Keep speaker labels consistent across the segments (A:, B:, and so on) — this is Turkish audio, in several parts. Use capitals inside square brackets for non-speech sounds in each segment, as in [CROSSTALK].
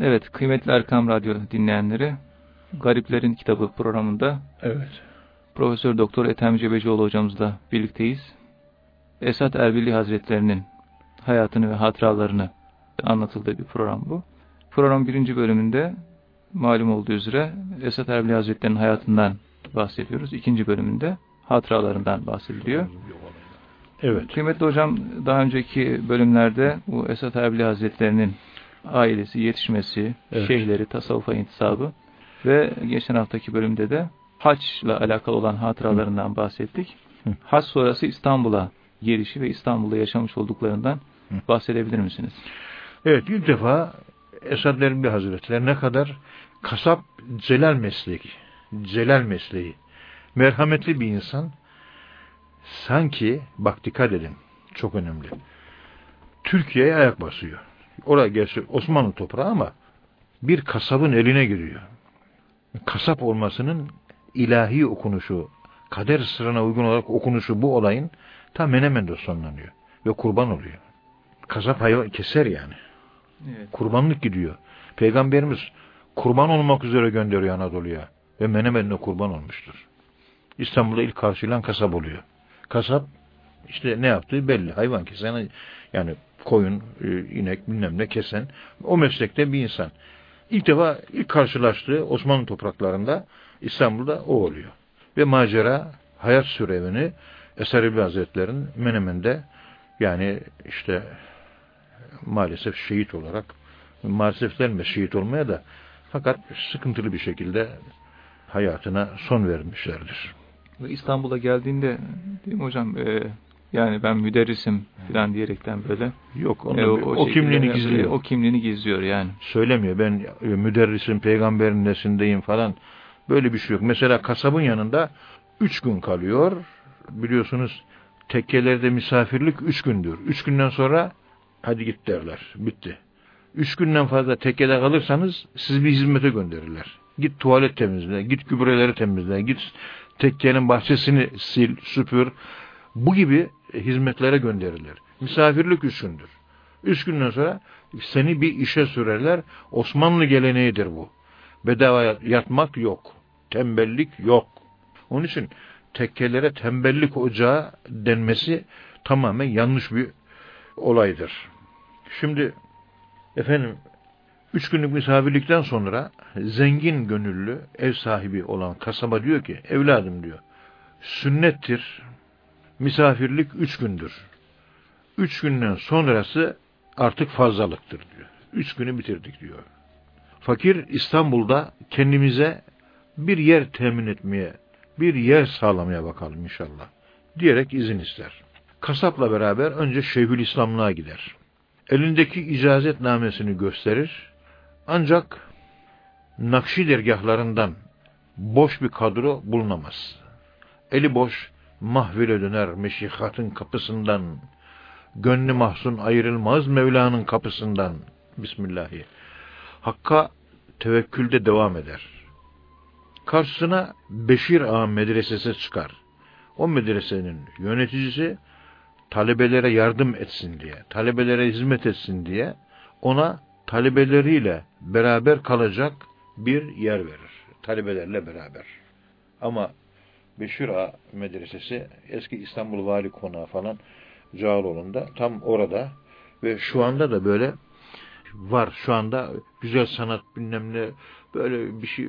A: Evet, kıymetli Erkam Radyo dinleyenleri, Gariplerin Kitabı programında
B: Evet.
A: Profesör Doktor Ethem Cebecioğlu hocamızla birlikteyiz. Esat Erbili Hazretlerinin hayatını ve hatıralarını anlatıldığı bir program bu. Program birinci bölümünde malum olduğu üzere Esat Erbili Hazretlerinin hayatından bahsediyoruz. İkinci bölümünde hatıralarından bahsediliyor.
B: Evet.
A: Kıymetli hocam daha önceki bölümlerde bu Esat Erbili Hazretlerinin ailesi, yetişmesi,
B: Evet.
A: şeyhleri, tasavvufa intisabı ve geçen haftaki bölümde de haçla alakalı olan hatıralarından bahsettik.
B: Hı.
A: Haç sonrası İstanbul'a gelişi ve İstanbul'da yaşamış olduklarından
B: Hı.
A: bahsedebilir misiniz?
B: Evet ilk defa Esad Erbil Hazretleri ne kadar kasap celal mesleği, celal mesleği, merhametli bir insan. Sanki, bak dikkat edin, çok önemli. Türkiye'ye ayak basıyor. Oraya gerçi Osmanlı toprağı ama bir kasabın eline giriyor. Kasap olmasının ilahi okunuşu, kader sırrına uygun olarak okunuşu bu olayın tam Menemen'de sonlanıyor. Ve kurban oluyor. Kasap hayvan keser yani.
A: Evet.
B: Kurbanlık gidiyor. Peygamberimiz kurban olmak üzere gönderiyor Anadolu'ya. Ve Menemen'de kurban olmuştur. İstanbul'da ilk karşılayan kasap oluyor. Kasap işte ne yaptığı belli. Hayvan kesen yani koyun, e, inek bilmem ne kesen o meslekte bir insan. İlk defa ilk karşılaştığı Osmanlı topraklarında İstanbul'da o oluyor. Ve macera hayat sürevini Eser İbni Hazretleri'nin Menemen'de yani işte maalesef şehit olarak maalesef denme şehit olmaya da fakat sıkıntılı bir şekilde hayatına son vermişlerdir.
A: Ve İstanbul'a geldiğinde değil mi hocam e, yani ben müderrisim falan diyerekten böyle
B: Yok onun
A: e,
B: o,
A: şekilde-
B: kimliğini
A: e,
B: gizliyor.
A: O kimliğini gizliyor yani.
B: Söylemiyor ben e, müderrisim peygamberin nesindeyim falan böyle bir şey yok. Mesela kasabın yanında üç gün kalıyor. Biliyorsunuz tekkelerde misafirlik üç gündür. Üç günden sonra hadi git derler. Bitti. Üç günden fazla tekkede kalırsanız siz bir hizmete gönderirler. Git tuvalet temizle, git gübreleri temizle, git tekkenin bahçesini sil, süpür. Bu gibi hizmetlere gönderirler. Misafirlik üç. Üç günden sonra seni bir işe sürerler. Osmanlı geleneğidir bu. Bedava yatmak yok. Tembellik yok. Onun için tekkelere tembellik ocağı denmesi tamamen yanlış bir olaydır. Şimdi efendim üç günlük misafirlikten sonra zengin gönüllü ev sahibi olan kasaba diyor ki evladım diyor sünnettir misafirlik üç gündür. Üç günden sonrası artık fazlalıktır diyor. Üç günü bitirdik diyor. Fakir İstanbul'da kendimize bir yer temin etmeye, bir yer sağlamaya bakalım inşallah. Diyerek izin ister. Kasapla beraber önce Şeyhülislamlığa gider. Elindeki icazetnamesini gösterir. Ancak Nakşi dergahlarından boş bir kadro bulunamaz. Eli boş mahvile döner meşihatın kapısından. Gönlü mahzun ayrılmaz Mevla'nın kapısından. Bismillahi. Hakka tevekkülde devam eder. Karşısına Beşir Ağa medresesi çıkar. O medresenin yöneticisi talebelere yardım etsin diye, talebelere hizmet etsin diye ona talebeleriyle beraber kalacak bir yer verir. Talebelerle beraber. Ama Beşir Ağa medresesi eski İstanbul Vali Konağı falan Cağaloğlu'nda tam orada ve şu anda da böyle var. Şu anda güzel sanat bilmem ne böyle bir şey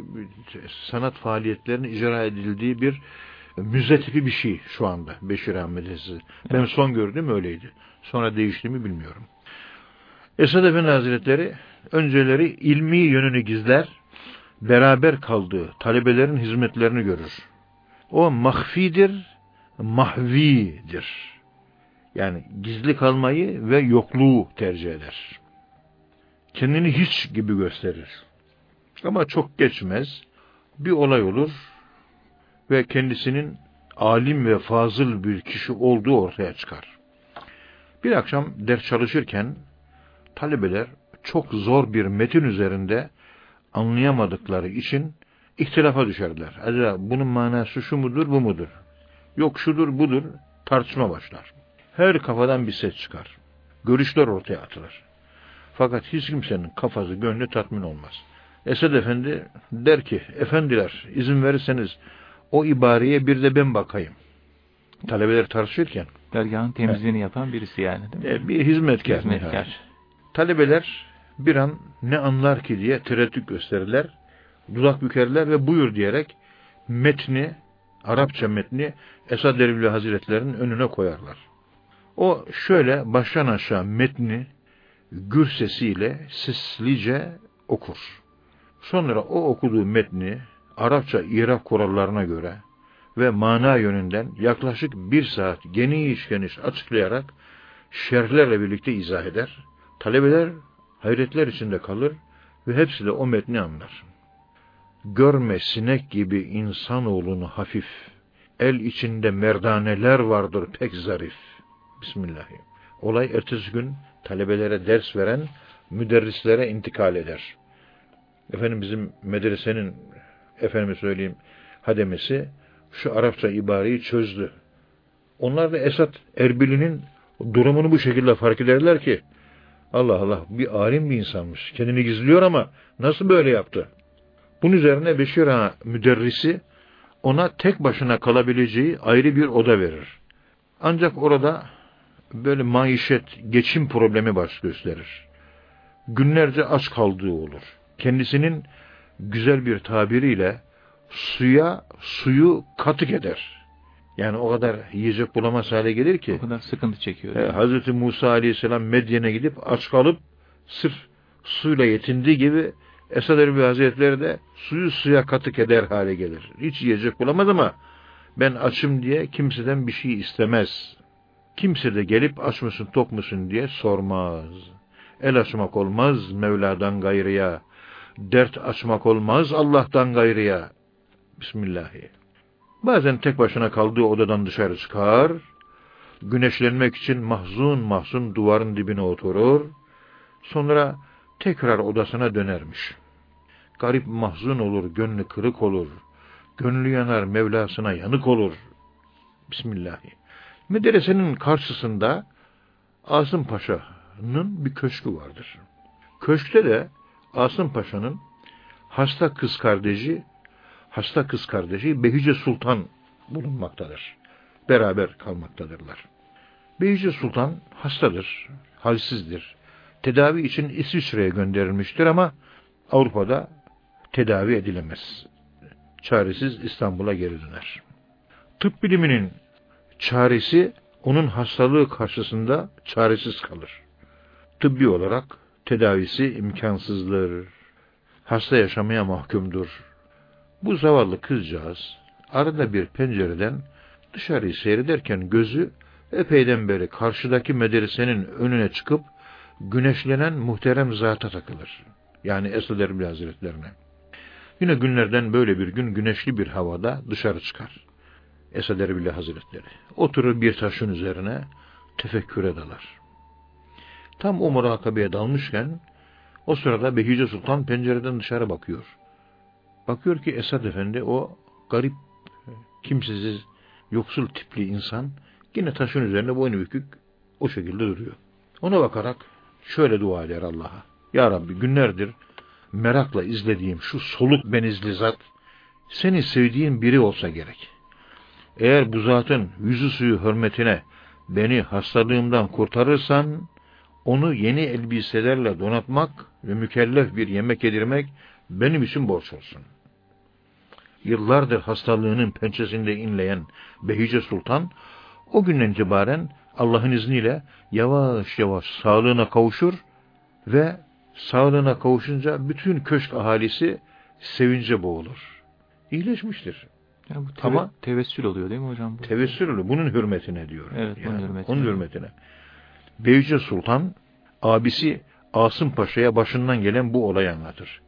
B: sanat faaliyetlerinin icra edildiği bir müze tipi bir şey şu anda Beşir Medresesi. Ben son gördüğüm öyleydi. Sonra değişti mi bilmiyorum. Esad Efendi Hazretleri önceleri ilmi yönünü gizler, beraber kaldığı talebelerin hizmetlerini görür. O mahfidir, mahvidir. Yani gizli kalmayı ve yokluğu tercih eder. Kendini hiç gibi gösterir. Ama çok geçmez. Bir olay olur ve kendisinin alim ve fazıl bir kişi olduğu ortaya çıkar. Bir akşam ders çalışırken talebeler çok zor bir metin üzerinde anlayamadıkları için ihtilafa düşerler. Acaba bunun manası şu mudur, bu mudur? Yok şudur, budur. Tartışma başlar. Her kafadan bir ses çıkar. Görüşler ortaya atılır. Fakat hiç kimsenin kafası, gönlü tatmin olmaz. Esed Efendi der ki, efendiler izin verirseniz o ibareye bir de ben bakayım. Talebeler tartışırken.
A: Dergahın temizliğini evet. yapan birisi yani değil mi?
B: E, bir hizmetkar. hizmetkar. Talebeler bir an ne anlar ki diye tereddüt gösterirler. Dudak bükerler ve buyur diyerek metni, Arapça metni Esad Erbil Hazretlerinin önüne koyarlar. O şöyle baştan aşağı metni gür sesiyle seslice okur. Sonra o okuduğu metni Arapça İrab kurallarına göre ve mana yönünden yaklaşık bir saat geniş geniş açıklayarak şerhlerle birlikte izah eder. Talebeler hayretler içinde kalır ve hepsi de o metni anlar. Görme sinek gibi insanoğlunu hafif, el içinde merdaneler vardır pek zarif. Bismillahirrahmanirrahim. Olay ertesi gün talebelere ders veren müderrislere intikal eder. Efendim bizim medresenin efendime söyleyeyim hademesi şu Arapça ibareyi çözdü. Onlar da Esat Erbil'inin durumunu bu şekilde fark ederler ki Allah Allah bir alim bir insanmış. Kendini gizliyor ama nasıl böyle yaptı? Bunun üzerine Beşir Ağa müderrisi ona tek başına kalabileceği ayrı bir oda verir. Ancak orada böyle maişet, geçim problemi baş gösterir. Günlerce aç kaldığı olur. Kendisinin güzel bir tabiriyle suya suyu katık eder. Yani o kadar yiyecek bulamaz hale gelir ki.
A: O kadar sıkıntı çekiyor.
B: E, Hazreti Musa Aleyhisselam Medyen'e gidip aç kalıp sırf suyla yetindiği gibi Esad Erbil Hazretleri de suyu suya katık eder hale gelir. Hiç yiyecek bulamaz ama ben açım diye kimseden bir şey istemez. Kimse de gelip aç mısın tok musun diye sormaz. El açmak olmaz Mevla'dan gayrıya. Dert açmak olmaz Allah'tan gayrıya. Bismillahirrahmanirrahim. Bazen tek başına kaldığı odadan dışarı çıkar, güneşlenmek için mahzun mahzun duvarın dibine oturur, sonra tekrar odasına dönermiş. Garip mahzun olur, gönlü kırık olur, gönlü yanar, Mevlasına yanık olur. Bismillahirrahmanirrahim. Medresenin karşısında Asım Paşa'nın bir köşkü vardır. Köşkte de Asım Paşa'nın hasta kız kardeşi hasta kız kardeşi Behice Sultan bulunmaktadır. Beraber kalmaktadırlar. Behice Sultan hastadır, halsizdir. Tedavi için İsviçre'ye gönderilmiştir ama Avrupa'da tedavi edilemez. Çaresiz İstanbul'a geri döner. Tıp biliminin çaresi onun hastalığı karşısında çaresiz kalır. Tıbbi olarak tedavisi imkansızdır. Hasta yaşamaya mahkumdur. Bu zavallı kızcağız arada bir pencereden dışarıyı seyrederken gözü epeyden beri karşıdaki medresenin önüne çıkıp güneşlenen muhterem zata takılır. Yani Esad Erbil Hazretlerine. Yine günlerden böyle bir gün güneşli bir havada dışarı çıkar. Esad Erbil Hazretleri. Oturur bir taşın üzerine tefekküre dalar. Tam o murakabeye dalmışken o sırada Behice Sultan pencereden dışarı bakıyor. Bakıyor ki Esad Efendi o garip, kimsesiz, yoksul tipli insan yine taşın üzerinde boynu bükük o şekilde duruyor. Ona bakarak şöyle dua eder Allah'a. Ya Rabbi günlerdir merakla izlediğim şu soluk benizli zat seni sevdiğin biri olsa gerek. Eğer bu zatın yüzü suyu hürmetine beni hastalığımdan kurtarırsan onu yeni elbiselerle donatmak ve mükellef bir yemek yedirmek benim için borç olsun yıllardır hastalığının pençesinde inleyen Behice Sultan, o günden itibaren Allah'ın izniyle yavaş yavaş sağlığına kavuşur ve sağlığına kavuşunca bütün köşk ahalisi sevince boğulur. İyileşmiştir.
A: Ya bu teve Ama tevessül oluyor değil mi hocam? Bu?
B: Tevessül oluyor. Bunun hürmetine diyor.
A: Evet, bunun yani, hürmetine.
B: Onun hürmetine. Beyce Sultan abisi Asım Paşa'ya başından gelen bu olayı anlatır.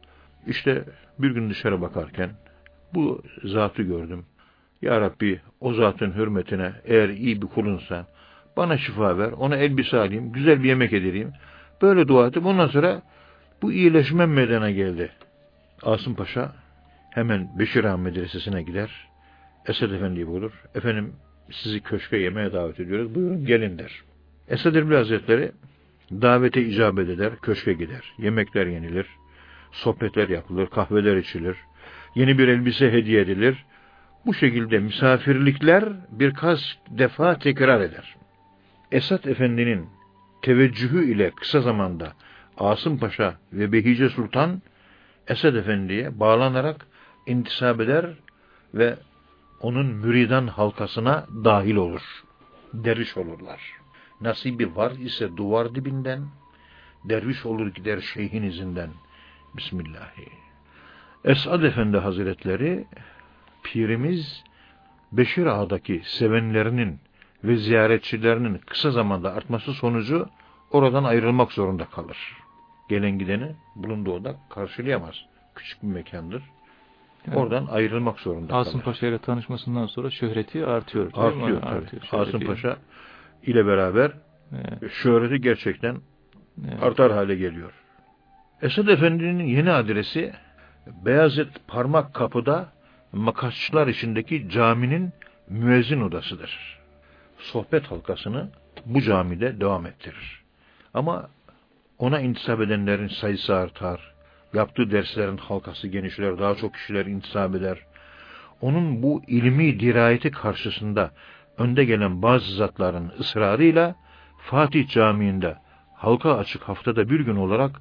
B: İşte bir gün dışarı bakarken bu zatı gördüm. Ya Rabbi o zatın hürmetine eğer iyi bir kulunsa bana şifa ver, ona elbise alayım, güzel bir yemek edeyim. Böyle dua ettim. Ondan sonra bu iyileşme meydana geldi. Asım Paşa hemen Beşir Han Medresesi'ne gider. Esed Efendi'yi bulur. Efendim sizi köşke yemeğe davet ediyoruz. Buyurun gelin der. Esed Erbil Hazretleri Davete icabet eder, köşke gider. Yemekler yenilir, sohbetler yapılır, kahveler içilir. Yeni bir elbise hediye edilir. Bu şekilde misafirlikler birkaç defa tekrar eder. Esat Efendi'nin teveccühü ile kısa zamanda Asım Paşa ve Behice Sultan Esad Efendi'ye bağlanarak intisap eder ve onun müridan halkasına dahil olur. Derviş olurlar. Nasibi var ise duvar dibinden, derviş olur gider şeyhin izinden. Bismillahi. Esad Efendi Hazretleri, pirimiz Beşir Ağa'daki sevenlerinin ve ziyaretçilerinin kısa zamanda artması sonucu oradan ayrılmak zorunda kalır. Gelen gideni bulunduğu oda karşılayamaz. Küçük bir mekandır. Yani, Oradan ayrılmak zorunda
A: Asım kalır. Paşa ile tanışmasından sonra şöhreti artıyor.
B: Artıyor. artıyor Asım Paşa ile beraber evet. şöhreti gerçekten evet. artar hale geliyor. Esad Efendi'nin yeni adresi Beyazıt Parmak Kapı'da makasçılar içindeki caminin müezzin odasıdır. Sohbet halkasını bu camide devam ettirir. Ama ona intisap edenlerin sayısı artar. Yaptığı derslerin halkası genişler, daha çok kişiler intisap eder. Onun bu ilmi dirayeti karşısında önde gelen bazı zatların ısrarıyla Fatih Camii'nde halka açık haftada bir gün olarak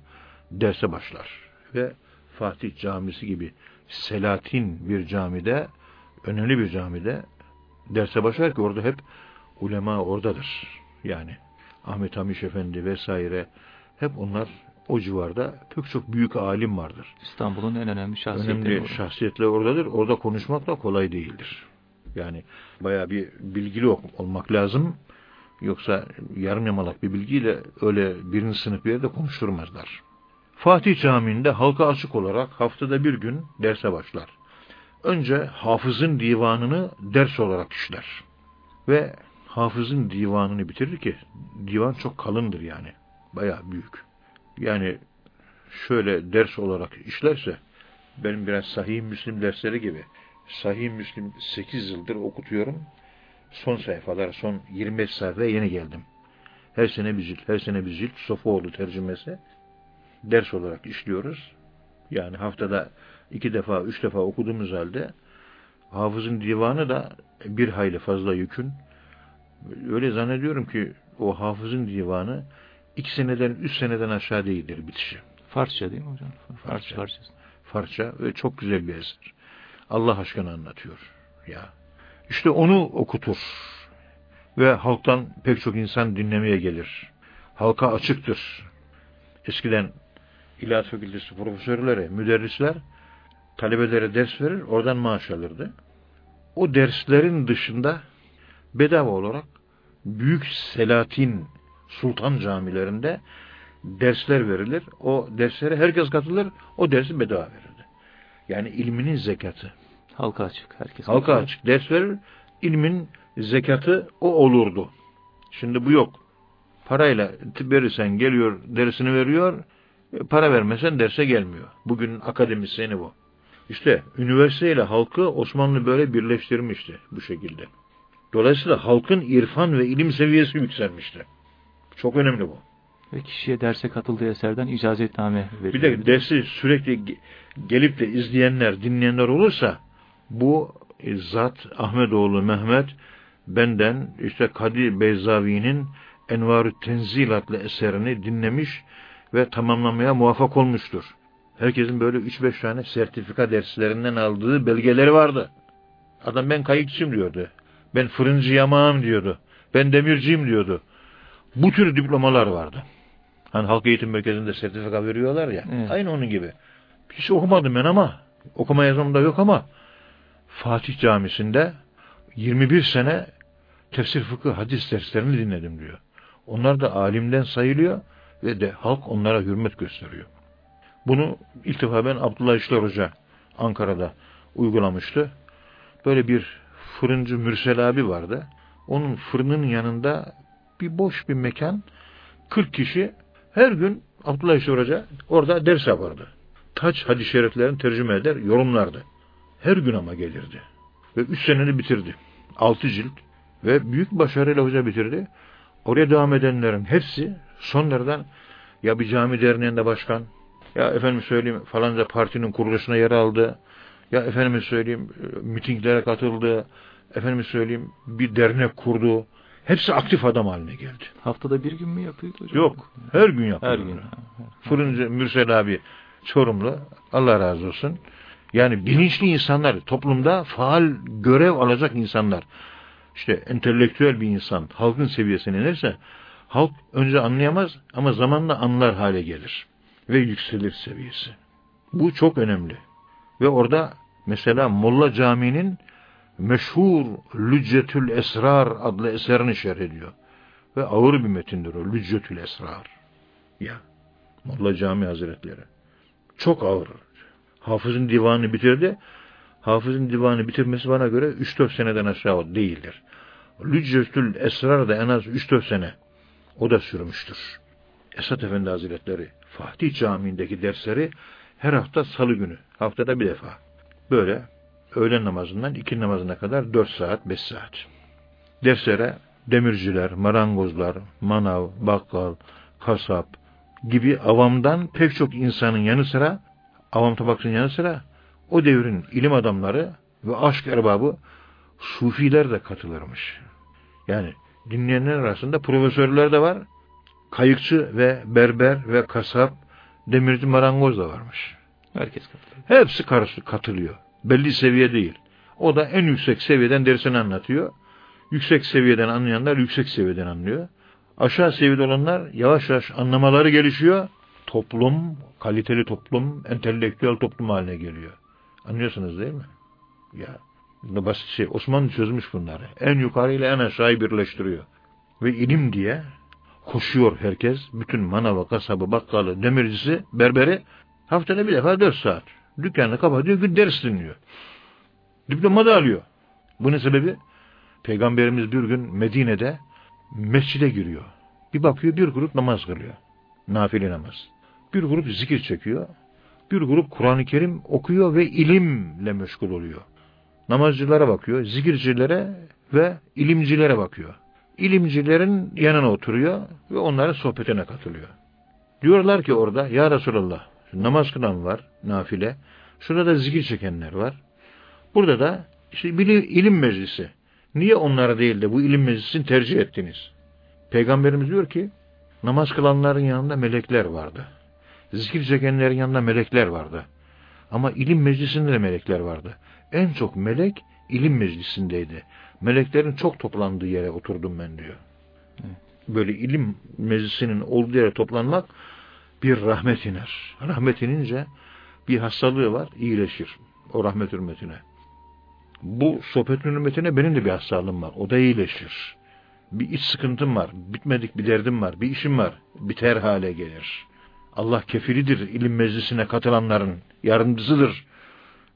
B: derse başlar. Ve Fatih Camisi gibi Selatin bir camide, önemli bir camide derse başlar ki orada hep ulema oradadır. Yani Ahmet Hamiş Efendi vesaire hep onlar o civarda pek çok büyük alim vardır.
A: İstanbul'un en önemli şahsiyetleri
B: Önemli şahsiyetler oradadır. Orada konuşmak da kolay değildir. Yani baya bir bilgili olmak lazım. Yoksa yarım yamalak bir bilgiyle öyle birinci sınıf bir yerde konuşturmazlar. Fatih Camii'nde halka açık olarak haftada bir gün derse başlar. Önce hafızın divanını ders olarak işler. Ve hafızın divanını bitirir ki divan çok kalındır yani. Baya büyük. Yani şöyle ders olarak işlerse benim biraz sahih Müslim dersleri gibi sahih Müslim 8 yıldır okutuyorum. Son sayfalar, son 25 sayfaya yeni geldim. Her sene bir cilt, her sene bir cilt Sofuoğlu tercümesi ders olarak işliyoruz. Yani haftada iki defa, üç defa okuduğumuz halde hafızın divanı da bir hayli fazla yükün. Öyle zannediyorum ki o hafızın divanı iki seneden, üç seneden aşağı değildir bitişi.
A: Farsça değil mi hocam?
B: Farsça. Farsça. Farsça ve çok güzel bir eser. Allah aşkına anlatıyor. Ya. İşte onu okutur. Ve halktan pek çok insan dinlemeye gelir. Halka açıktır. Eskiden İlahiyat Fakültesi profesörleri, müderrisler talebelere ders verir, oradan maaş alırdı. O derslerin dışında bedava olarak büyük Selatin Sultan camilerinde dersler verilir. O derslere herkes katılır, o dersi bedava verirdi. Yani ilminin zekatı.
A: Halka açık. Herkes
B: Halka katılır. açık. Ders verir, ilmin zekatı o olurdu. Şimdi bu yok. Parayla verirsen geliyor, dersini veriyor, e, para vermesen derse gelmiyor. Bugün akademisyeni bu. İşte üniversiteyle halkı Osmanlı böyle birleştirmişti bu şekilde. Dolayısıyla halkın irfan ve ilim seviyesi yükselmişti. Çok önemli bu.
A: Ve kişiye derse katıldığı eserden icazetname
B: veriyor. Bir de dersi sürekli gelip de izleyenler, dinleyenler olursa bu zat Ahmetoğlu Mehmet benden işte Kadir Beyzavi'nin Envar-ı Tenzil adlı eserini dinlemiş ve tamamlamaya muvaffak olmuştur. Herkesin böyle 3-5 tane sertifika derslerinden aldığı belgeleri vardı. Adam ben kayıkçıyım diyordu. Ben fırıncı yamağım diyordu. Ben demirciyim diyordu. Bu tür diplomalar vardı. Hani halk eğitim merkezinde sertifika veriyorlar ya. Evet. Aynı onun gibi. Hiç okumadım ben ama. Okuma yazmamda yok ama Fatih Camisi'nde 21 sene tefsir fıkıh hadis derslerini dinledim diyor. Onlar da alimden sayılıyor ve de halk onlara hürmet gösteriyor. Bunu ilk defa ben Abdullah İşler Hoca Ankara'da uygulamıştı. Böyle bir fırıncı Mürsel abi vardı. Onun fırının yanında bir boş bir mekan 40 kişi her gün Abdullah İşler Hoca orada ders yapardı. Taç hadis-i şeriflerini tercüme eder, yorumlardı. Her gün ama gelirdi. Ve üç seneni bitirdi. Altı cilt. Ve büyük başarıyla hoca bitirdi. Oraya devam edenlerin hepsi Sonradan ya bir cami derneğinde başkan, ya efendim söyleyeyim falanca partinin kuruluşuna yer aldı, ya efendim söyleyeyim mitinglere katıldı, efendim söyleyeyim bir dernek kurdu. Hepsi aktif adam haline geldi.
A: Haftada bir gün mü yapıyordu hocam?
B: Yok. Her gün yapıyor.
A: Her gün.
B: Fırıncı Mürsel abi Çorumlu. Allah razı olsun. Yani bilinçli insanlar, toplumda faal görev alacak insanlar. İşte entelektüel bir insan halkın seviyesine inerse halk önce anlayamaz ama zamanla anlar hale gelir ve yükselir seviyesi. Bu çok önemli. Ve orada mesela Molla Camii'nin meşhur Lüccetül Esrar adlı eserini şerh ediyor. Ve ağır bir metindir o Lüccetül Esrar. Ya Molla Cami Hazretleri. Çok ağır. Hafız'ın divanını bitirdi. Hafız'ın divanı bitirmesi bana göre 3-4 seneden aşağı değildir. Lüccetül Esrar da en az 3-4 sene. O da sürmüştür. Esat Efendi Hazretleri Fatih Camii'ndeki dersleri her hafta salı günü. Haftada bir defa. Böyle öğlen namazından iki namazına kadar 4 saat, 5 saat. Derslere demirciler, marangozlar, manav, bakkal, kasap gibi avamdan pek çok insanın yanı sıra, avam tabakçının yanı sıra o devrin ilim adamları ve aşk erbabı sufiler de katılırmış. Yani dinleyenler arasında profesörler de var, kayıkçı ve berber ve kasap, demirci marangoz da varmış.
A: Herkes katılıyor.
B: Hepsi karşı katılıyor. Belli seviye değil. O da en yüksek seviyeden dersini anlatıyor. Yüksek seviyeden anlayanlar yüksek seviyeden anlıyor. Aşağı seviyede olanlar yavaş yavaş anlamaları gelişiyor. Toplum, kaliteli toplum, entelektüel toplum haline geliyor. Anlıyorsunuz değil mi? Ya basit şey. Osmanlı çözmüş bunları. En yukarı ile en aşağıyı birleştiriyor. Ve ilim diye koşuyor herkes. Bütün manavı, kasabı, bakkalı, demircisi, berberi haftada bir defa dört saat. Dükkanını kapatıyor, gün ders dinliyor. Diploma da alıyor. Bu ne sebebi? Peygamberimiz bir gün Medine'de mescide giriyor. Bir bakıyor bir grup namaz kılıyor. Nafile namaz. Bir grup zikir çekiyor. Bir grup Kur'an-ı Kerim okuyor ve ilimle meşgul oluyor. Namazcılara bakıyor, zikircilere ve ilimcilere bakıyor. İlimcilerin yanına oturuyor ve onların sohbetine katılıyor. Diyorlar ki orada, Ya Resulallah, namaz kılan var, nafile. Şurada da zikir çekenler var. Burada da işte ilim meclisi. Niye onlara değil de bu ilim meclisini tercih ettiniz? Peygamberimiz diyor ki, namaz kılanların yanında melekler vardı. Zikir çekenlerin yanında melekler vardı. Ama ilim meclisinde de melekler vardı. En çok melek ilim meclisindeydi. Meleklerin çok toplandığı yere oturdum ben diyor. Böyle ilim meclisinin olduğu yere toplanmak bir rahmet iner. Rahmet inince bir hastalığı var, iyileşir. O rahmet hürmetine. Bu sohbetin hürmetine benim de bir hastalığım var. O da iyileşir. Bir iç sıkıntım var. Bitmedik bir derdim var. Bir işim var. Biter hale gelir. Allah kefilidir ilim meclisine katılanların. Yardımcısıdır.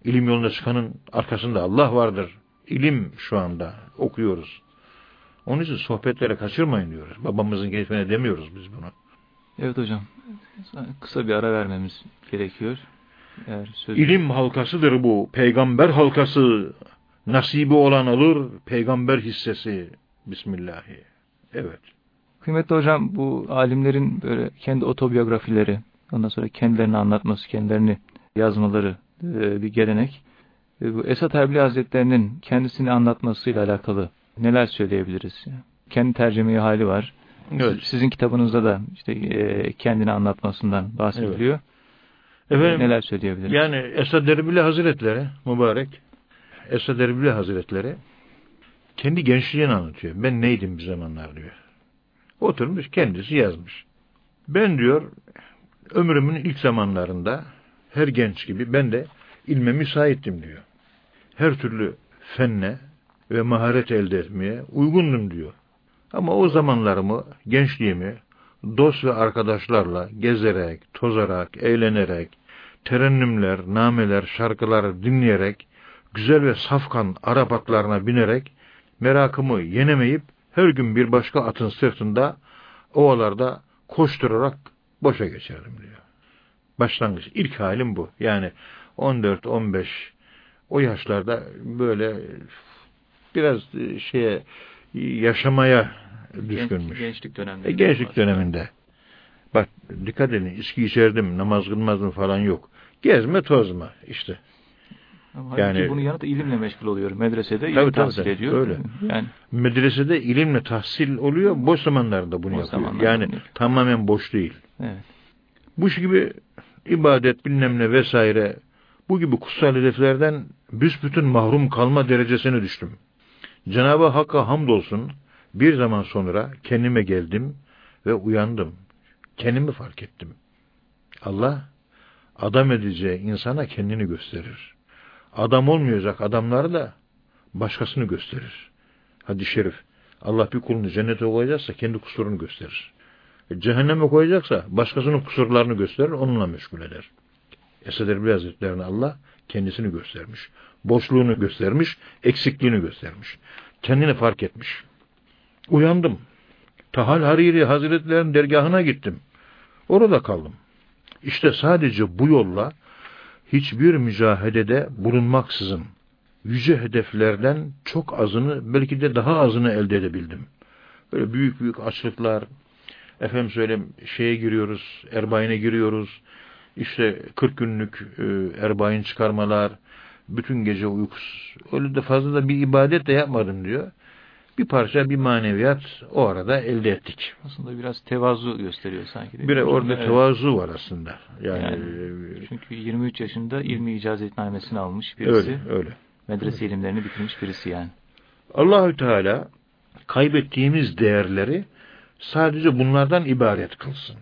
B: İlim yoluna çıkanın arkasında Allah vardır. İlim şu anda okuyoruz. Onun için sohbetlere kaçırmayın diyoruz. Babamızın geçmene demiyoruz biz bunu.
A: Evet hocam. Kısa bir ara vermemiz gerekiyor.
B: Eğer söz... İlim halkasıdır bu. Peygamber halkası. Nasibi olan alır. Peygamber hissesi. Bismillahi. Evet.
A: Kıymetli hocam bu alimlerin böyle kendi otobiyografileri, ondan sonra kendilerini anlatması, kendilerini yazmaları e, bir gelenek. Esat Erbil Hazretlerinin kendisini anlatmasıyla alakalı neler söyleyebiliriz? Kendi tercümeyi hali var. Evet. Sizin kitabınızda da işte e, kendini anlatmasından bahsediliyor. Evet. Efendim, neler söyleyebiliriz?
B: Yani Esad Erbil Hazretleri mübarek Esad Erbil Hazretleri kendi gençliğini anlatıyor. Ben neydim bir zamanlar diyor. Oturmuş kendisi yazmış. Ben diyor ömrümün ilk zamanlarında her genç gibi ben de ilme müsaittim diyor. Her türlü fenne ve maharet elde etmeye uygundum diyor. Ama o zamanlarımı, gençliğimi dost ve arkadaşlarla gezerek, tozarak, eğlenerek, terennümler, nameler, şarkılar dinleyerek, güzel ve safkan Arap atlarına binerek, merakımı yenemeyip her gün bir başka atın sırtında ovalarda koşturarak boşa geçerdim diyor. Başlangıç. ilk halim bu. Yani 14-15 o yaşlarda böyle biraz şeye yaşamaya düşkünmüş.
A: Gençlik döneminde.
B: E, gençlik döneminde. Bak dikkat edin içki içerdim namaz kılmazdım falan yok. Gezme tozma işte.
A: Ama yani bunun yanında ilimle meşgul oluyor. Medresede ilim
B: tabii,
A: tahsil
B: tabii,
A: ediyor.
B: Öyle.
A: Yani
B: medresede ilimle tahsil oluyor. Boş zamanlarda bunu
A: Boş
B: yapıyor. Yani
A: bunu
B: tamamen boş değil.
A: Evet.
B: Bu gibi ibadet bilmem ne vesaire bu gibi kutsal hedeflerden büsbütün mahrum kalma derecesine düştüm. Cenab-ı Hakk'a hamdolsun bir zaman sonra kendime geldim ve uyandım. Kendimi fark ettim. Allah adam edeceği insana kendini gösterir. Adam olmayacak adamları da başkasını gösterir. Hadi şerif. Allah bir kulunu cennete koyacaksa kendi kusurunu gösterir. Cehenneme koyacaksa başkasının kusurlarını gösterir, onunla meşgul eder. Esad Erbil Hazretleri'ne Allah kendisini göstermiş. Boşluğunu göstermiş, eksikliğini göstermiş. Kendini fark etmiş. Uyandım. Tahal Hariri Hazretleri'nin dergahına gittim. Orada kaldım. İşte sadece bu yolla hiçbir mücahedede bulunmaksızın yüce hedeflerden çok azını belki de daha azını elde edebildim. Böyle büyük büyük açlıklar, efendim söyleyeyim şeye giriyoruz, erbayine giriyoruz, işte 40 günlük e, erbayin çıkarmalar, bütün gece uykusuz. Öyle de fazla da bir ibadet de yapmadım diyor. Bir parça bir maneviyat o arada elde ettik.
A: Aslında biraz tevazu gösteriyor sanki.
B: Bir orada evet. tevazu var aslında. Yani, yani
A: e, çünkü 23 yaşında ilmi icazetnamesini almış birisi.
B: Öyle, öyle.
A: Medrese evet. ilimlerini bitirmiş birisi yani.
B: Allahü Teala kaybettiğimiz değerleri sadece bunlardan ibaret kılsın.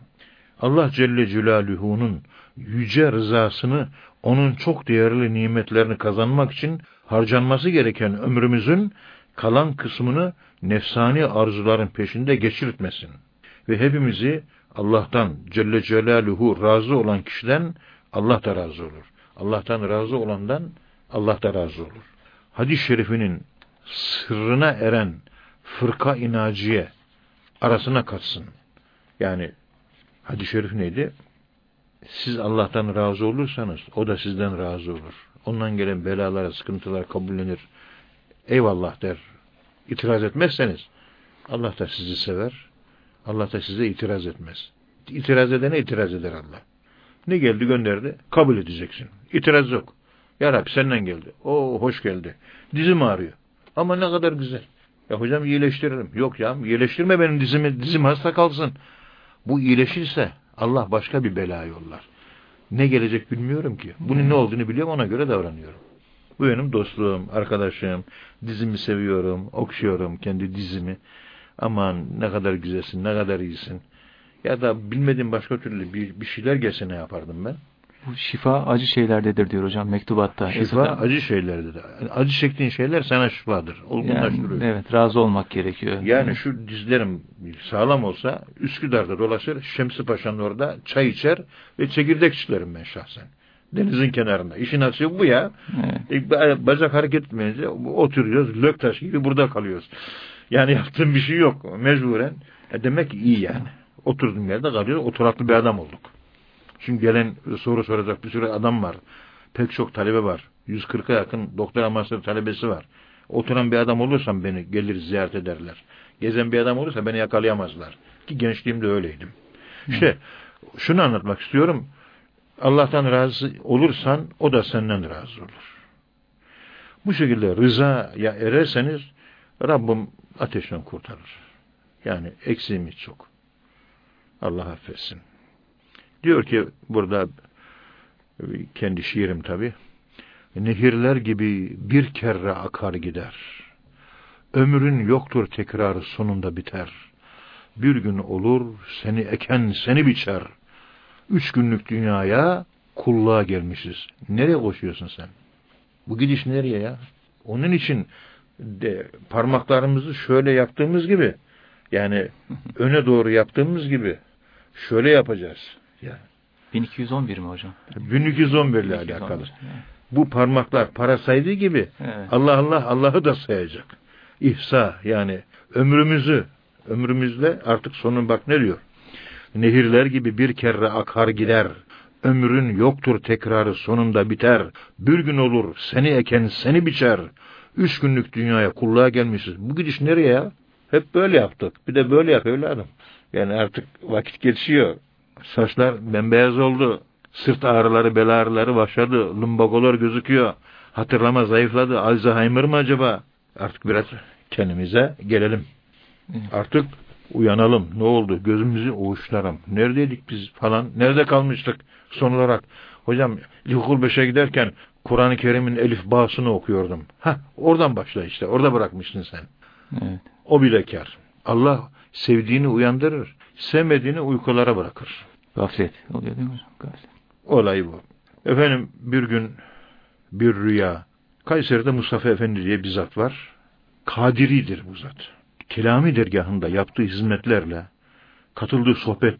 B: Allah Celle Celaluhu'nun yüce rızasını, onun çok değerli nimetlerini kazanmak için harcanması gereken ömrümüzün kalan kısmını nefsani arzuların peşinde geçirtmesin. Ve hepimizi Allah'tan Celle Celaluhu razı olan kişiden Allah da razı olur. Allah'tan razı olandan Allah da razı olur. Hadis-i şerifinin sırrına eren fırka inaciye arasına katsın. Yani hadis-i şerif neydi? Siz Allah'tan razı olursanız o da sizden razı olur. Ondan gelen belalara, sıkıntılar kabullenir. Eyvallah der. İtiraz etmezseniz Allah da sizi sever. Allah da size itiraz etmez. İtiraz edene itiraz eder Allah. Ne geldi gönderdi? Kabul edeceksin. İtiraz yok. Ya Rabbi senden geldi. O hoş geldi. Dizim ağrıyor. Ama ne kadar güzel. Ya hocam iyileştiririm. Yok ya iyileştirme benim dizimi. Dizim hasta kalsın. Bu iyileşirse Allah başka bir bela yollar. Ne gelecek bilmiyorum ki. Bunun ne olduğunu biliyorum ona göre davranıyorum. Bu benim dostluğum, arkadaşım. Dizimi seviyorum, okşuyorum kendi dizimi. Aman ne kadar güzelsin, ne kadar iyisin. Ya da bilmediğim başka türlü bir, bir şeyler gelse ne yapardım ben?
A: Bu şifa acı şeylerdedir diyor hocam mektubatta.
B: Şifa Esada. acı şeylerdedir. Acı çektiğin şeyler sana şifadır.
A: Olgunlaştırıyor. Yani, evet razı olmak gerekiyor.
B: Yani şu dizlerim sağlam olsa Üsküdar'da dolaşır Şemsi Paşa'nın orada çay içer ve çekirdek çitlerim ben şahsen. Denizin kenarında. İşin açığı bu ya. Evet. E, bacak hareket etmeyince oturuyoruz. Lök taş gibi burada kalıyoruz. Yani yaptığım bir şey yok. Mecburen. E demek ki iyi yani. Oturduğum yerde kalıyoruz. Oturaklı bir adam olduk. Şimdi gelen soru soracak bir sürü adam var. Pek çok talebe var. 140'a yakın doktora master talebesi var. Oturan bir adam olursam beni gelir ziyaret ederler. Gezen bir adam olursa beni yakalayamazlar. Ki gençliğimde öyleydim. İşte şunu anlatmak istiyorum. Allah'tan razı olursan o da senden razı olur. Bu şekilde rızaya ererseniz Rabbim ateşten kurtarır. Yani eksiğimiz çok. Allah affetsin. Diyor ki burada kendi şiirim tabi. Nehirler gibi bir kere akar gider. Ömrün yoktur tekrarı sonunda biter. Bir gün olur seni eken seni biçer. Üç günlük dünyaya kulluğa gelmişiz. Nereye koşuyorsun sen? Bu gidiş nereye ya? Onun için de parmaklarımızı şöyle yaptığımız gibi yani [LAUGHS] öne doğru yaptığımız gibi şöyle yapacağız.
A: Yani. 1211 mi hocam?
B: 1211 ile alakalı. Yani. Bu parmaklar para saydığı gibi evet. Allah Allah Allah'ı da sayacak. İhsa yani ömrümüzü ömrümüzle artık sonun bak ne diyor? Nehirler gibi bir kere akar gider. Ömrün yoktur tekrarı sonunda biter. Bir gün olur seni eken seni biçer. Üç günlük dünyaya kulluğa gelmişiz. Bu gidiş nereye ya? Hep böyle yaptık. Bir de böyle yap evladım. Yani artık vakit geçiyor. Saçlar bembeyaz oldu. Sırt ağrıları, bel ağrıları başladı. Lumbagolar gözüküyor. Hatırlama zayıfladı. Alzheimer mı acaba? Artık biraz kendimize gelelim. Artık uyanalım. Ne oldu? Gözümüzü uğuşlarım. Neredeydik biz falan? Nerede kalmıştık? Son olarak hocam İlkokul 5'e giderken Kur'an-ı Kerim'in elif bağısını okuyordum. Ha, oradan başla işte. Orada bırakmıştın sen.
A: Evet.
B: O bile kar. Allah sevdiğini uyandırır. Sevmediğini uykulara bırakır.
A: Gaflet oluyor değil mi? Gaflet.
B: Olay bu. Efendim bir gün bir rüya. Kayseri'de Mustafa Efendi diye bir zat var. Kadiridir bu zat. Kelami dergahında yaptığı hizmetlerle, katıldığı sohbet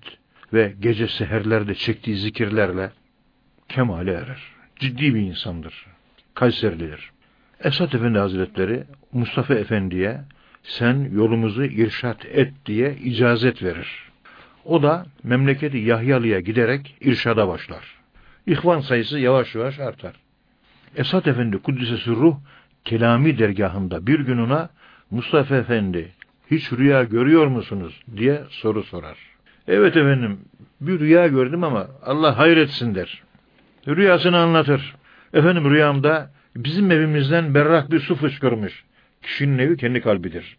B: ve gece seherlerde çektiği zikirlerle kemale erer. Ciddi bir insandır. Kayserilidir. Esat Efendi Hazretleri Mustafa Efendi'ye sen yolumuzu irşat et diye icazet verir. O da memleketi Yahyalı'ya giderek irşada başlar. İhvan sayısı yavaş yavaş artar. Esat Efendi Kuddisesi Ruh Kelami dergahında bir gün ona Mustafa Efendi hiç rüya görüyor musunuz diye soru sorar. Evet efendim bir rüya gördüm ama Allah hayretsin der. Rüyasını anlatır. Efendim rüyamda bizim evimizden berrak bir su fışkırmış. Kişinin evi kendi kalbidir.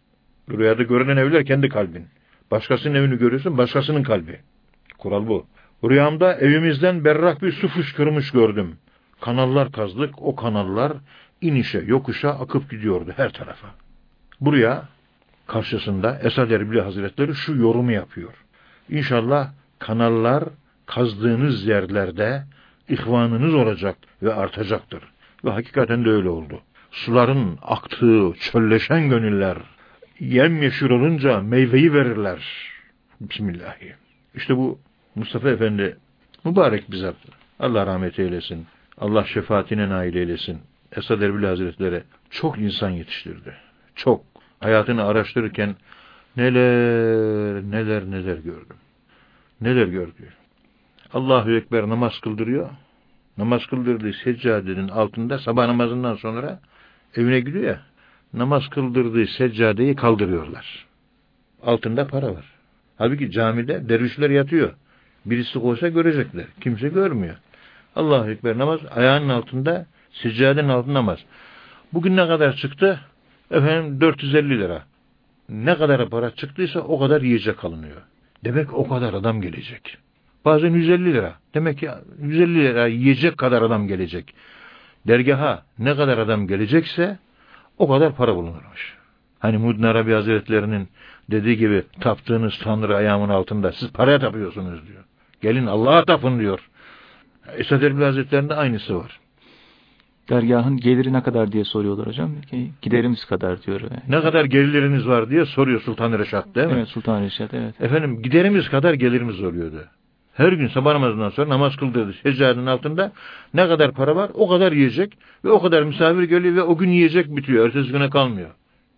B: Rüyada görünen evler kendi kalbin. Başkasının evini görüyorsun, başkasının kalbi. Kural bu. Rüyamda evimizden berrak bir su fışkırmış gördüm. Kanallar kazdık, o kanallar inişe, yokuşa akıp gidiyordu her tarafa. Buraya karşısında Esad Erbil Hazretleri şu yorumu yapıyor. İnşallah kanallar kazdığınız yerlerde ihvanınız olacak ve artacaktır. Ve hakikaten de öyle oldu. Suların aktığı çölleşen gönüller yemyeşil olunca meyveyi verirler. Bismillahirrahmanirrahim. İşte bu Mustafa Efendi mübarek bizzat. Allah rahmet eylesin. Allah şefaatine nail eylesin. Esad Erbil Hazretleri çok insan yetiştirdi. Çok. Hayatını araştırırken neler neler neler gördüm. Neler gördü. Allahu Ekber namaz kıldırıyor. Namaz kıldırdığı seccadenin altında sabah namazından sonra evine gidiyor ya. Namaz kıldırdığı seccadeyi kaldırıyorlar. Altında para var. Halbuki camide dervişler yatıyor. Birisi koysa görecekler. Kimse görmüyor. Allahu Ekber namaz ayağının altında seccadenin altında namaz. Bugün ne kadar çıktı? Efendim 450 lira. Ne kadar para çıktıysa o kadar yiyecek alınıyor. Demek o kadar adam gelecek. Bazen 150 lira. Demek ki 150 lira yiyecek kadar adam gelecek. Dergaha ne kadar adam gelecekse o kadar para bulunurmuş. Hani Mudin Arabi Hazretlerinin dediği gibi taptığınız tanrı ayağımın altında. Siz paraya tapıyorsunuz diyor. Gelin Allah'a tapın diyor. Esad Erbil Hazretleri'nde aynısı var.
A: Dergahın geliri ne kadar diye soruyorlar hocam. Giderimiz kadar diyor. Yani.
B: Ne kadar gelirleriniz var diye soruyor Sultan Reşat değil mi?
A: Evet Sultan Reşat evet.
B: Efendim giderimiz kadar gelirimiz oluyordu. Her gün sabah namazından sonra namaz kıldırdı seccadenin altında ne kadar para var o kadar yiyecek ve o kadar misafir geliyor ve o gün yiyecek bitiyor. Ertesi güne kalmıyor.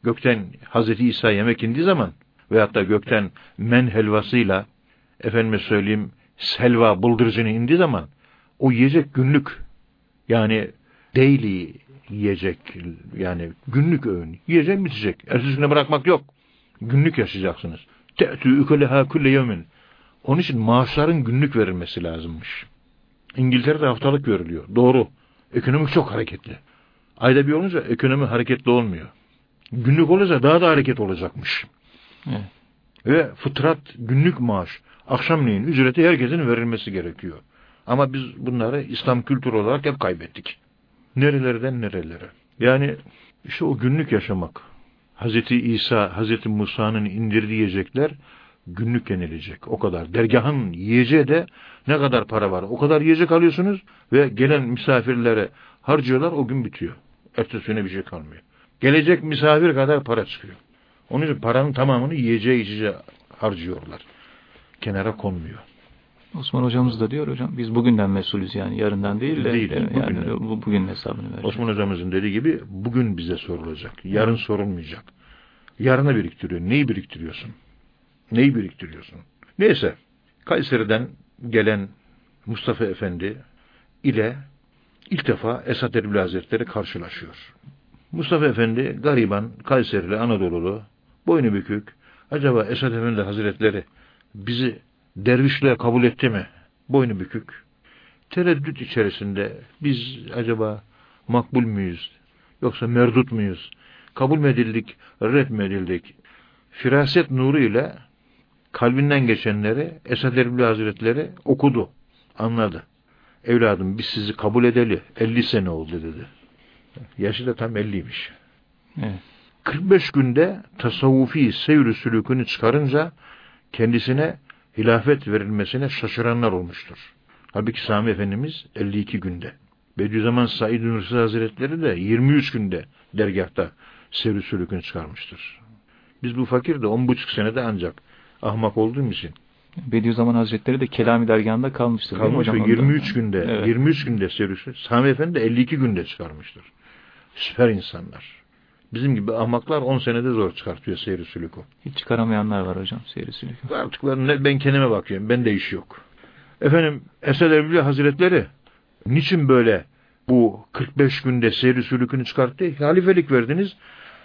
B: Gökten Hazreti İsa yemek indiği zaman veyahut da gökten men helvasıyla efendime söyleyeyim selva buldurcunu indiği zaman o yiyecek günlük yani daily yiyecek yani günlük öğün yiyecek bitecek. Ertesi güne bırakmak yok. Günlük yaşayacaksınız. Te'tü ükuleha kulle yevmin. Onun için maaşların günlük verilmesi lazımmış. İngiltere'de haftalık veriliyor. Doğru. Ekonomi çok hareketli. Ayda bir olunca ekonomi hareketli olmuyor. Günlük olunca daha da hareket olacakmış. Evet. Ve fıtrat günlük maaş, akşamleyin ücreti herkesin verilmesi gerekiyor. Ama biz bunları İslam kültürü olarak hep kaybettik. Nerelerden nerelere. Yani işte o günlük yaşamak. Hazreti İsa, Hazreti Musa'nın indirdiği yiyecekler günlük yenilecek. O kadar. Dergahın yiyeceği de ne kadar para var. O kadar yiyecek alıyorsunuz ve gelen misafirlere harcıyorlar o gün bitiyor. Ertesi güne bir şey kalmıyor. Gelecek misafir kadar para çıkıyor. Onun için paranın tamamını yiyeceği içeceği harcıyorlar. Kenara konmuyor.
A: Osman hocamız da diyor hocam biz bugünden mesulüz yani yarından değil de
B: değil,
A: yani bugün. bugün hesabını verecek.
B: Osman hocamızın dediği gibi bugün bize sorulacak. Yarın sorulmayacak. Yarına biriktiriyor. Neyi biriktiriyorsun? Neyi biriktiriyorsun? Neyse. Kayseri'den gelen Mustafa Efendi ile ilk defa Esat Erbil Hazretleri karşılaşıyor. Mustafa Efendi gariban, Kayserili, Anadolu'lu, boynu bükük. Acaba Esat Efendi Hazretleri bizi dervişler kabul etti mi? Boynu bükük. Tereddüt içerisinde biz acaba makbul müyüz? Yoksa merdut muyuz? Kabul mü edildik, red mi edildik? Firaset nuru ile kalbinden geçenleri Esad Erbil Hazretleri okudu, anladı. Evladım biz sizi kabul edeli 50 sene oldu dedi. Yaşı da tam 50'ymiş.
A: Evet.
B: 45 günde tasavvufi seyr sülükünü çıkarınca kendisine hilafet verilmesine şaşıranlar olmuştur. Halbuki Sami Efendimiz 52 günde. Bediüzzaman Said Nursi Hazretleri de 23 günde dergahta seyr sülükünü çıkarmıştır. Biz bu fakir de 10,5 senede ancak ahmak olduğum için
A: Bediüzzaman Hazretleri de Kelami dergahında kalmıştır.
B: kalmış ve
A: hocam?
B: 23 günde
A: Evet.
B: 23 günde seyir Sami Efendi de 52 günde çıkarmıştır. Süper insanlar. Bizim gibi ahmaklar 10 senede zor çıkartıyor seyri sülükü.
A: Hiç çıkaramayanlar var hocam seyri sülükü.
B: Artık ben, ben kendime bakıyorum. Bende iş yok. Efendim Esed Erbil Hazretleri niçin böyle bu 45 günde seyri sülükünü çıkarttı? Halifelik verdiniz.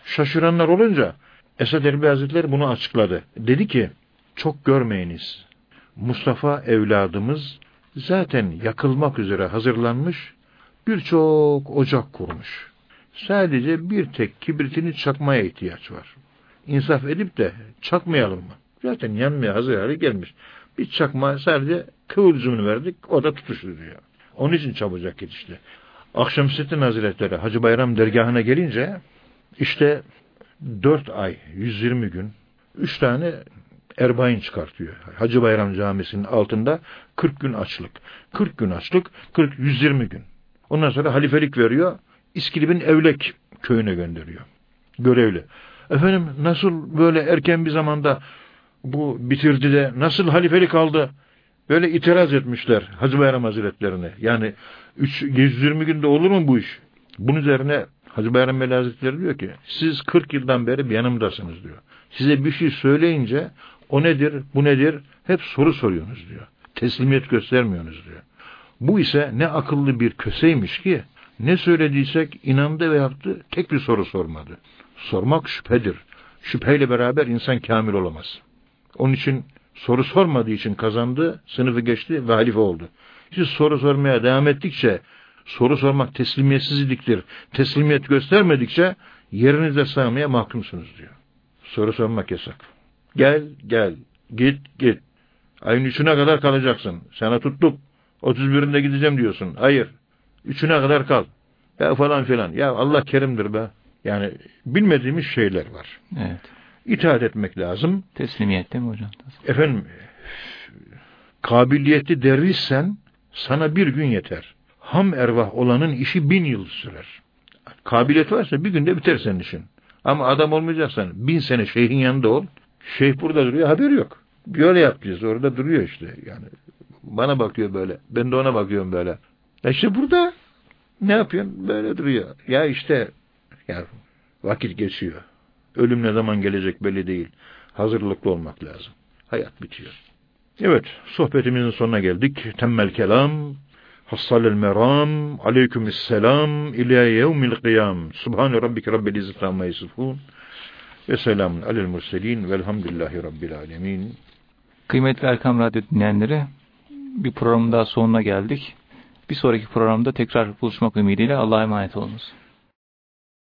B: Şaşıranlar olunca Esed Erbil Hazretleri bunu açıkladı. Dedi ki çok görmeyiniz. Mustafa evladımız zaten yakılmak üzere hazırlanmış birçok ocak kurmuş. Sadece bir tek kibritini çakmaya ihtiyaç var. İnsaf edip de çakmayalım mı? Zaten yanmaya hazır hale gelmiş. Bir çakma sadece kıvılcımını verdik, o da tutuştu diyor. Onun için çabucak yetişti. Akşemseddin Hazretleri Hacı Bayram dergahına gelince işte 4 ay, 120 gün, 3 tane erbain çıkartıyor. Hacı Bayram Camisi'nin altında 40 gün açlık. 40 gün açlık, 40, 120 gün. Ondan sonra halifelik veriyor. İskilip'in Evlek köyüne gönderiyor. Görevli. Efendim nasıl böyle erken bir zamanda bu bitirdi de nasıl halifelik aldı? Böyle itiraz etmişler Hacı Bayram Hazretlerine. Yani 3, 120 günde olur mu bu iş? Bunun üzerine Hacı Bayram Veli Hazretleri diyor ki siz 40 yıldan beri yanımdasınız diyor. Size bir şey söyleyince o nedir, bu nedir hep soru soruyorsunuz diyor. Teslimiyet göstermiyorsunuz diyor. Bu ise ne akıllı bir köseymiş ki ne söylediysek inandı ve yaptı tek bir soru sormadı. Sormak şüphedir. Şüpheyle beraber insan kamil olamaz. Onun için soru sormadığı için kazandı, sınıfı geçti ve halife oldu. Siz soru sormaya devam ettikçe soru sormak teslimiyetsizliktir. Teslimiyet göstermedikçe yerinizde sağmaya mahkumsunuz diyor. Soru sormak yasak. Gel gel, git git. Ayın üçüne kadar kalacaksın. Sana tuttuk. 31'inde gideceğim diyorsun. Hayır. Üçüne kadar kal. Ya falan filan. Ya Allah kerimdir be. Yani bilmediğimiz şeyler var.
A: Evet.
B: İtaat etmek lazım.
A: Teslimiyet değil mi hocam?
B: Efendim, kabiliyetli dervişsen sana bir gün yeter. Ham ervah olanın işi bin yıl sürer. Kabiliyet varsa bir günde biter senin işin. Ama adam olmayacaksan bin sene şeyhin yanında ol. Şeyh burada duruyor haberi yok. Böyle yapacağız orada duruyor işte. Yani bana bakıyor böyle. Ben de ona bakıyorum böyle. Ya işte burada ne yapıyorsun? Böyle duruyor. Ya işte ya vakit geçiyor. Ölüm ne zaman gelecek belli değil. Hazırlıklı olmak lazım. Hayat bitiyor. Evet, sohbetimizin sonuna geldik. Temmel kelam, hassalel meram, aleykümüsselam, ila yevmil kıyam. Subhane rabbike rabbil izzeti amma yasifun. Ve selamun alel murselin velhamdülillahi rabbil alemin.
A: Kıymetli Erkam Radyo dinleyenleri bir programın daha sonuna geldik. Bir sonraki programda tekrar buluşmak ümidiyle Allah'a emanet olunuz.